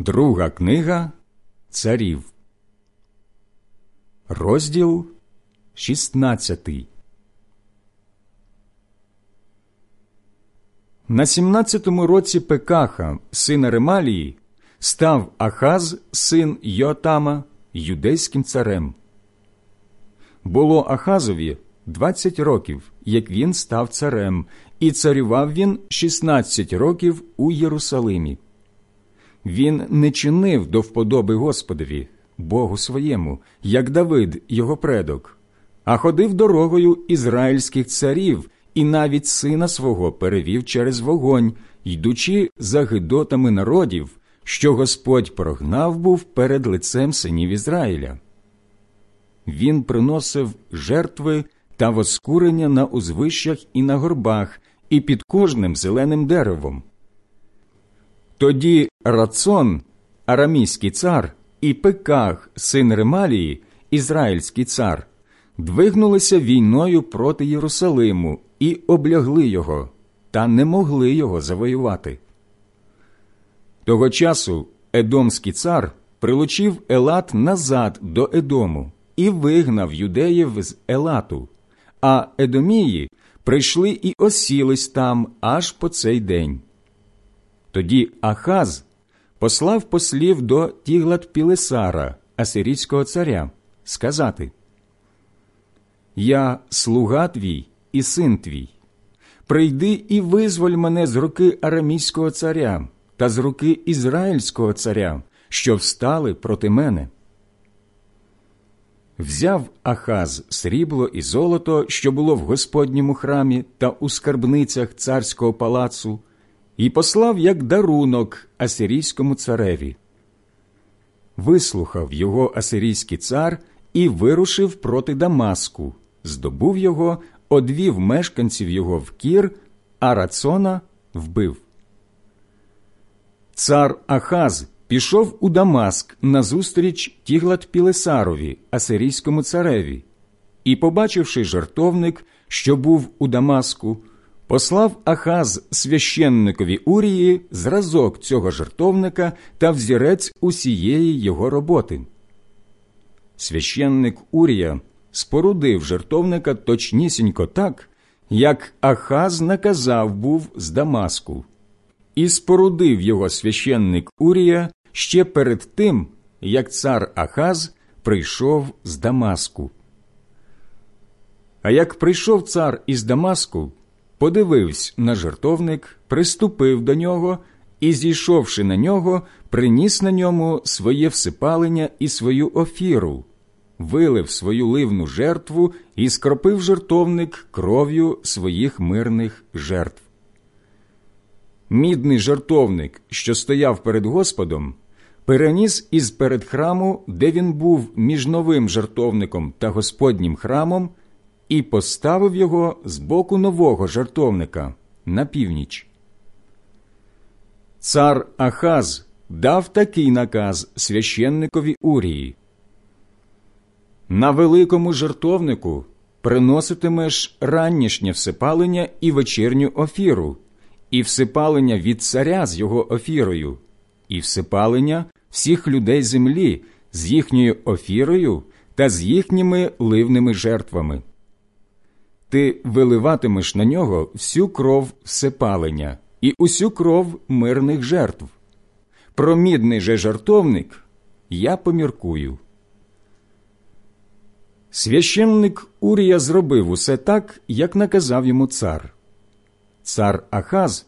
Друга книга царів, розділ 16 На сімнадцятому році Пекаха, сина Ремалії, став Ахаз, син Йотама, юдейським царем. Було Ахазові двадцять років, як він став царем, і царював він шістнадцять років у Єрусалимі. Він не чинив до вподоби Господові, Богу своєму, як Давид, його предок, а ходив дорогою ізраїльських царів і навіть сина свого перевів через вогонь, йдучи за гидотами народів, що Господь прогнав був перед лицем синів Ізраїля. Він приносив жертви та воскурення на узвищах і на горбах, і під кожним зеленим деревом. Тоді Рацон, арамійський цар, і Пеках, син Ремалії, ізраїльський цар, двигнулися війною проти Єрусалиму і облягли його, та не могли його завоювати. Того часу Едомський цар прилучив Елат назад до Едому і вигнав юдеїв з Елату, а Едомії прийшли і осілись там аж по цей день. Тоді Ахаз послав послів до Тіглат Пілесара, асирійського царя, сказати Я слуга твій і син твій. Прийди і визволь мене з руки арамійського царя та з руки ізраїльського царя, що встали проти мене. Взяв Ахаз срібло і золото, що було в Господньому храмі та у скарбницях царського палацу, і послав як дарунок асирійському цареві. Вислухав його асирійський цар і вирушив проти Дамаску, здобув його, одвів мешканців його в кір, а рацона вбив. Цар Ахаз пішов у Дамаск назустріч Тіглат Пілесарові, асирійському цареві, і, побачивши жартовник, що був у Дамаску, послав Ахаз священникові Урії зразок цього жартовника та взірець усієї його роботи. Священник Урія спорудив жертовника точнісінько так, як Ахаз наказав був з Дамаску, і спорудив його священник Урія ще перед тим, як цар Ахаз прийшов з Дамаску. А як прийшов цар із Дамаску, подивився на жертовник, приступив до нього і, зійшовши на нього, приніс на ньому своє всипалення і свою офіру, вилив свою ливну жертву і скропив жертовник кров'ю своїх мирних жертв. Мідний жертовник, що стояв перед Господом, переніс із перед храму, де він був між новим жертовником та Господнім храмом, і поставив його з боку нового жертовника на північ. Цар Ахаз дав такий наказ священникові Урії. На великому жертовнику приноситимеш ранішнє всипалення і вечірню офіру, і всипалення від царя з його офірою, і всипалення всіх людей землі з їхньою офірою та з їхніми ливними жертвами. Ти виливатимеш на нього всю кров всепалення і усю кров мирних жертв. Про мідний же жартовник я поміркую. Священник Урія зробив усе так, як наказав йому цар. Цар Ахаз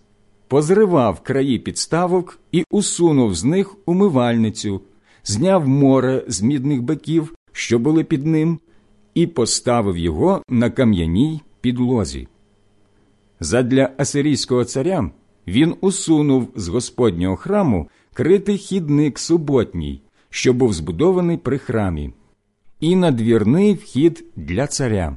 позривав краї підставок і усунув з них умивальницю, зняв море з мідних биків, що були під ним, і поставив його на кам'яній підлозі. Задля асирійського царя він усунув з Господнього храму критий хідник суботній, що був збудований при храмі, і надвірний вхід для царя.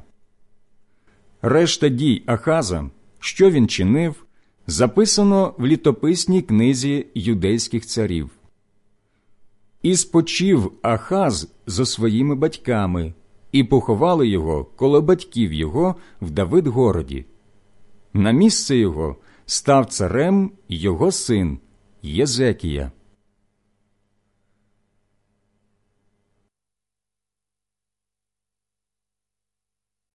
Решта дій Ахаза, що він чинив, записано в літописній книзі юдейських царів. І спочив Ахаз зо своїми батьками, і поховали його коло батьків його в Давидгороді. На місце його став царем його син Єзекія.